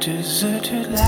deserted lives.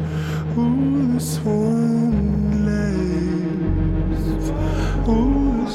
dreams. Who the swan lies? Who the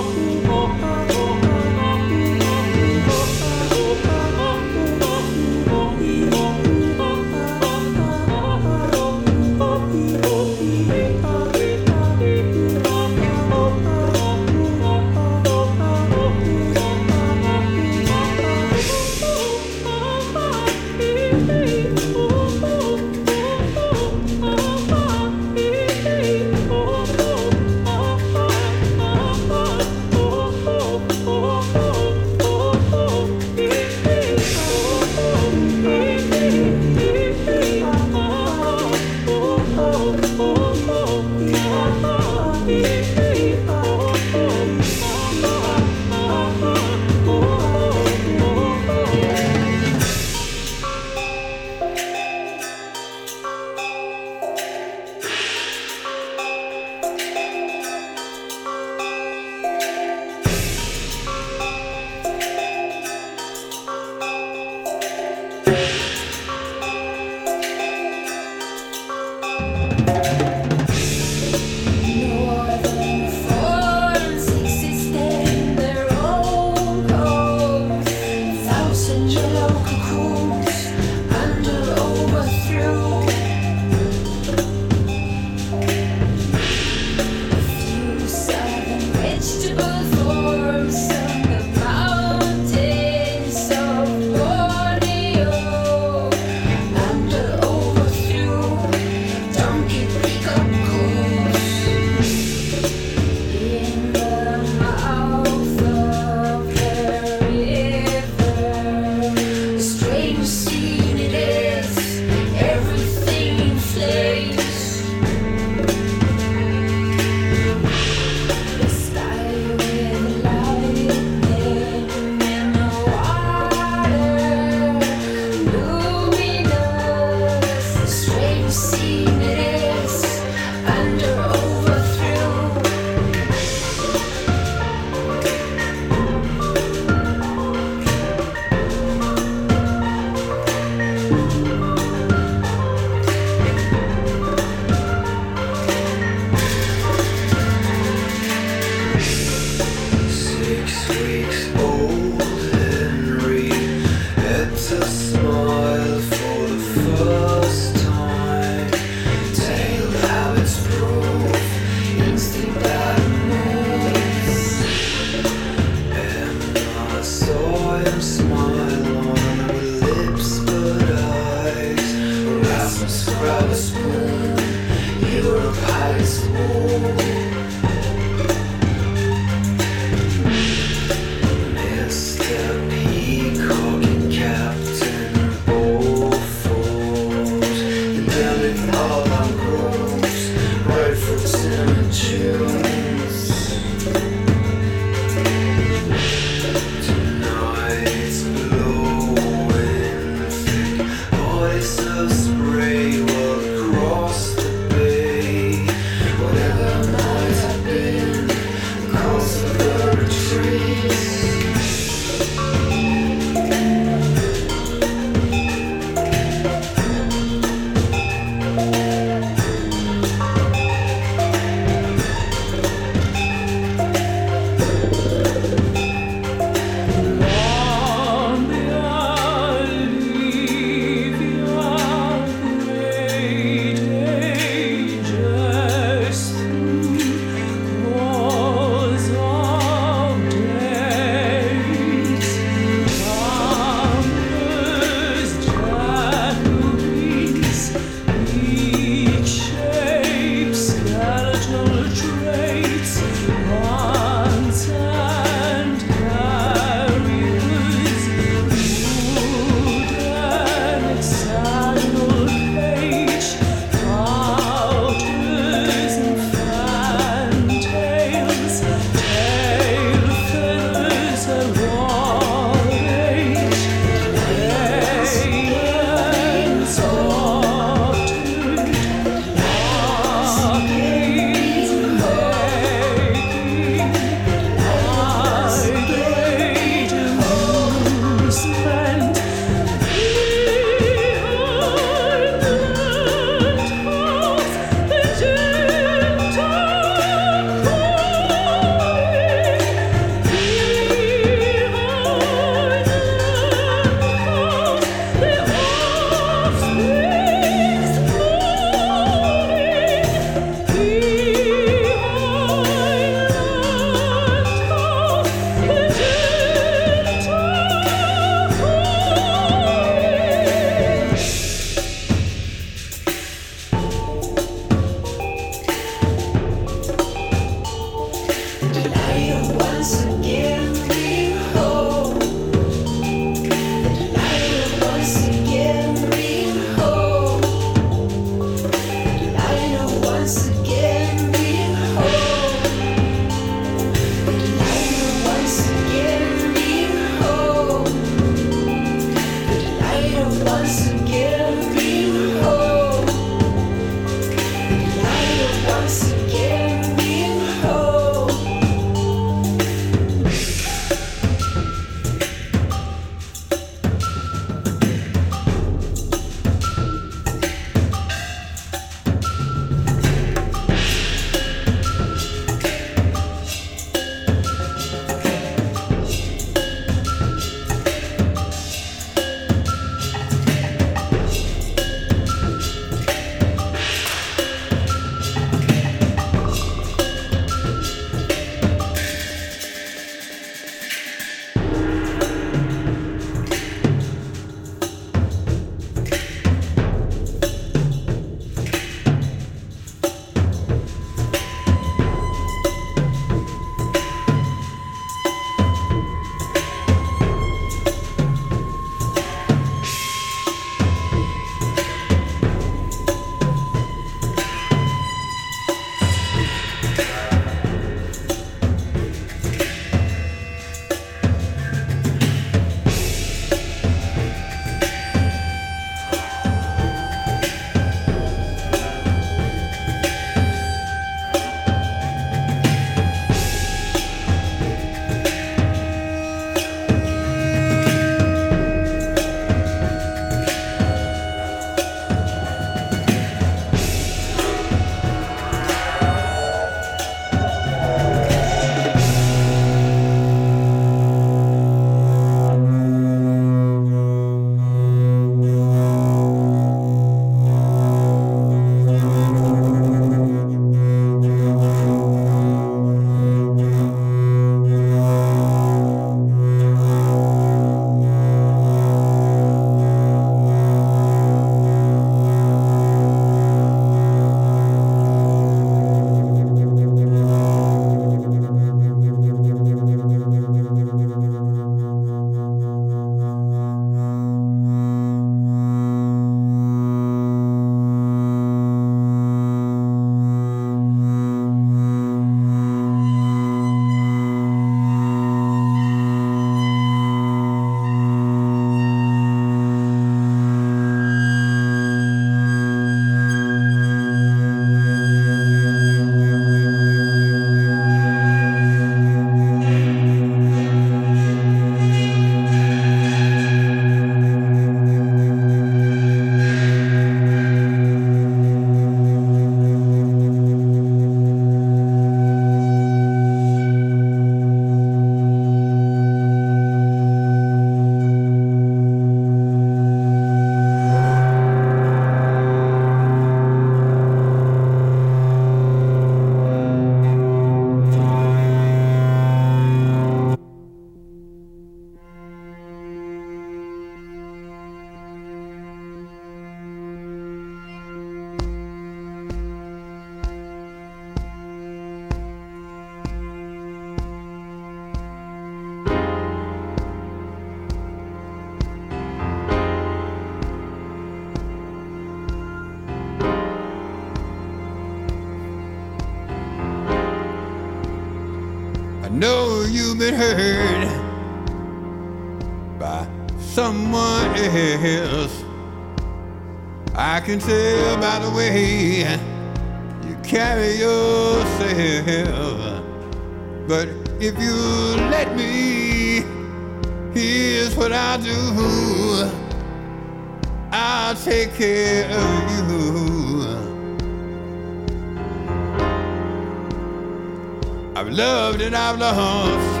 I've loved and I've lost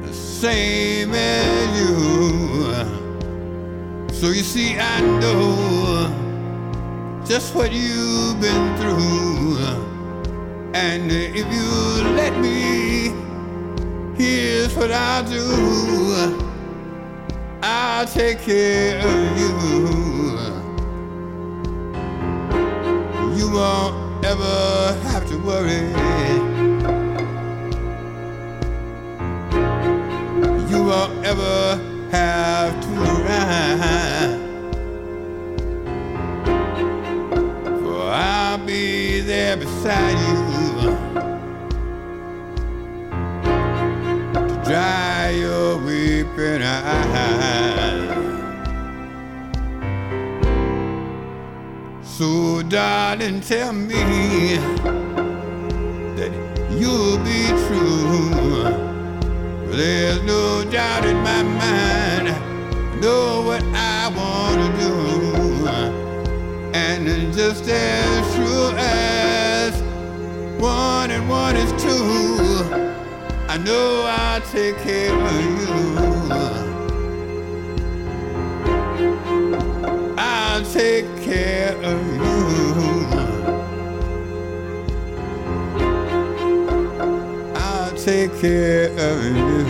the same as you. So you see, I know just what you've been through. And if you let me, here's what I'll do. I'll take care of you. You won't ever have to worry. You won't ever have to cry. For I'll be there beside you to dry your weeping eyes. So, darling, tell me that you'll be true. There's no doubt in my mind. Know what I want to do. And just as true as one and one is two. I know I'll take care of you. I'll take care of you. I'll take care of you.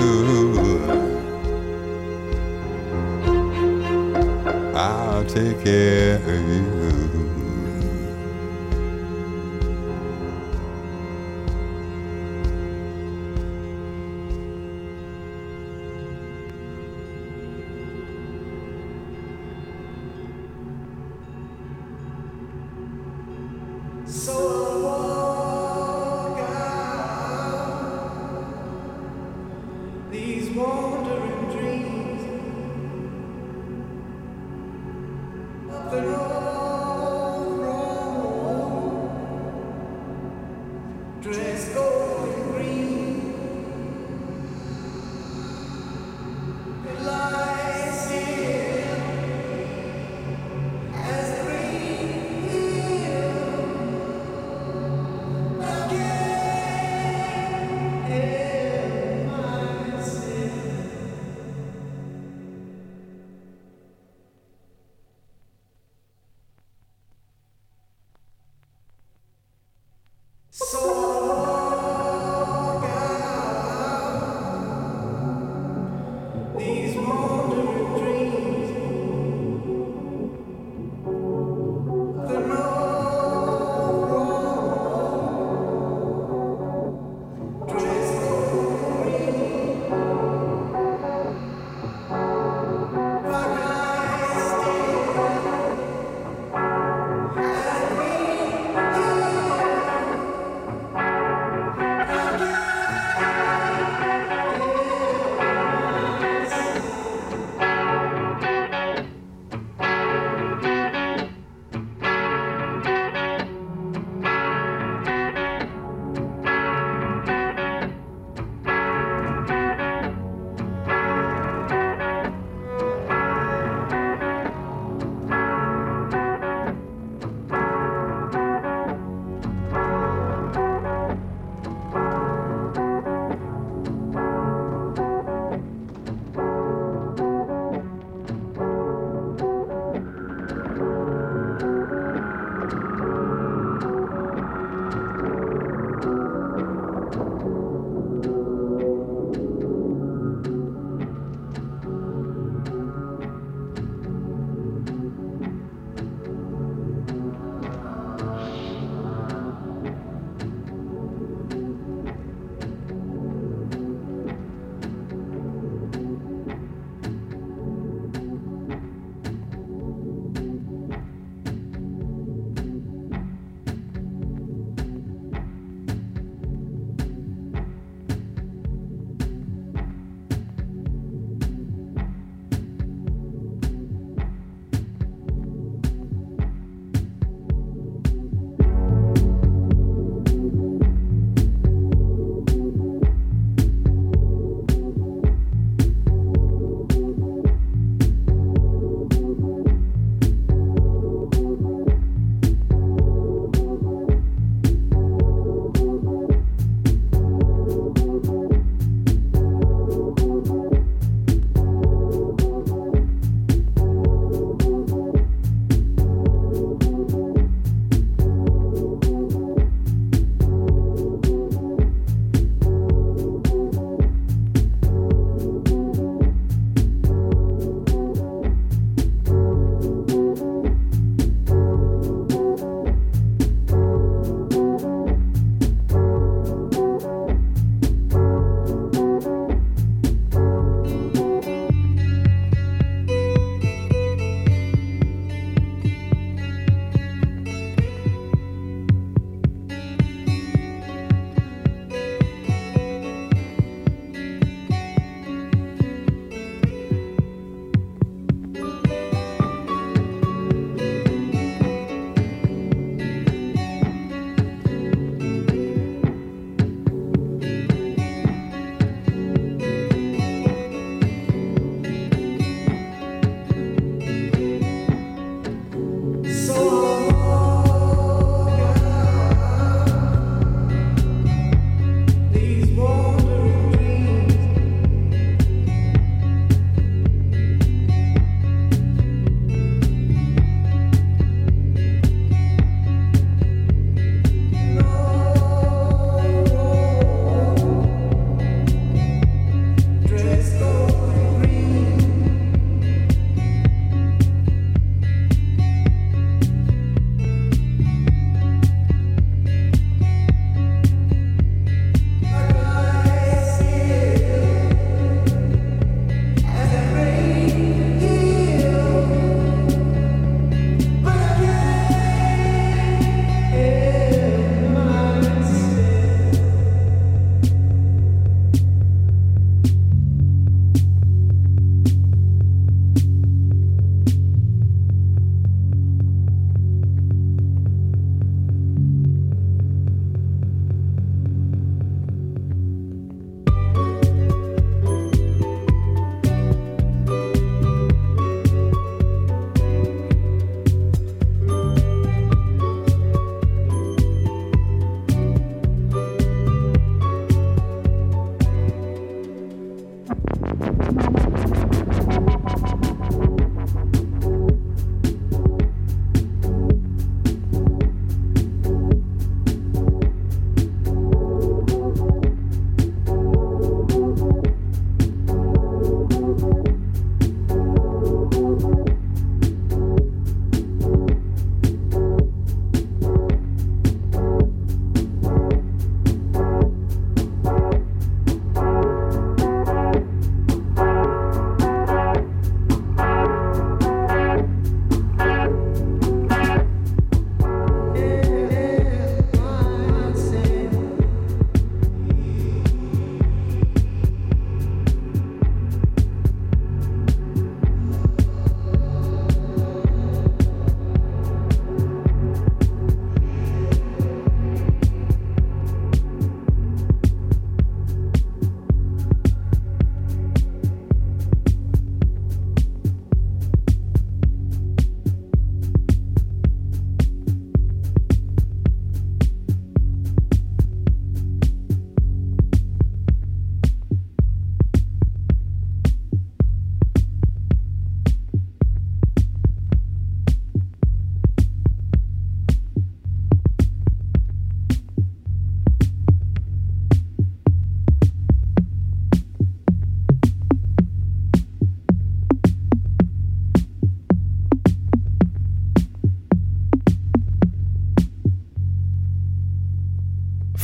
I'll take care of you.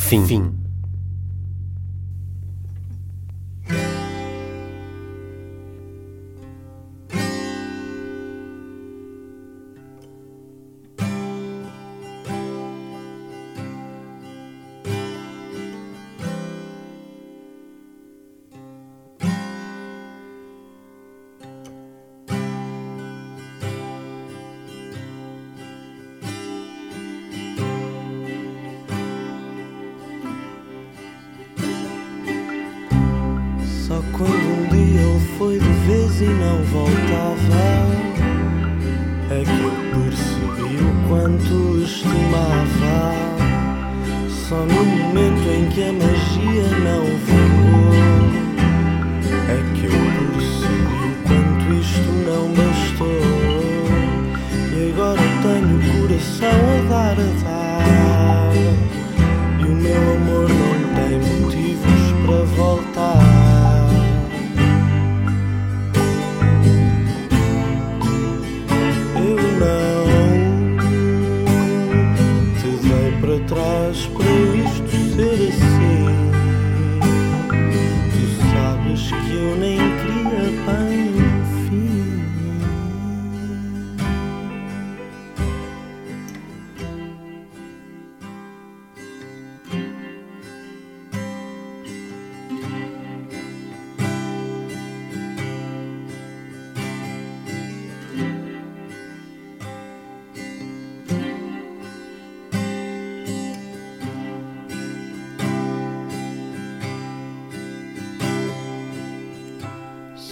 Fim. Fim. Vez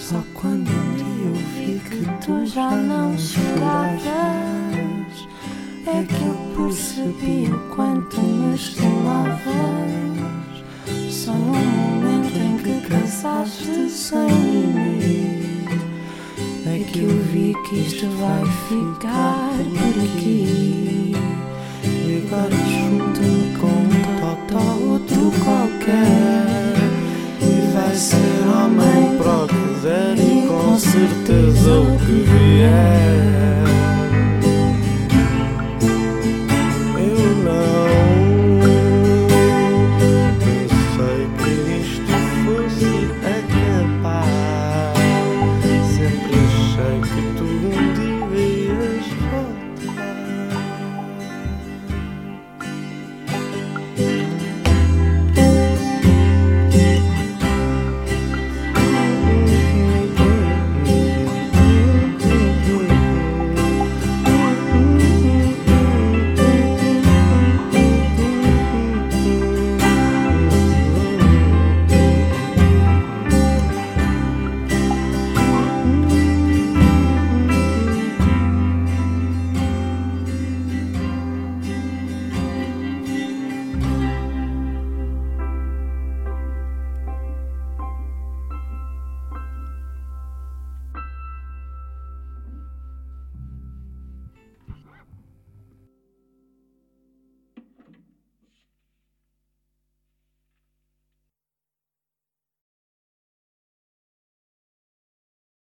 Só quando um dia eu vi que tu já não choravas É que eu percebi o quanto me estimavas. Só no momento em que casaste sem mim É que eu vi que isto vai ficar por aqui. E agora junto-me com um totó outro qualquer E vai ser homem para e com certeza o que vier.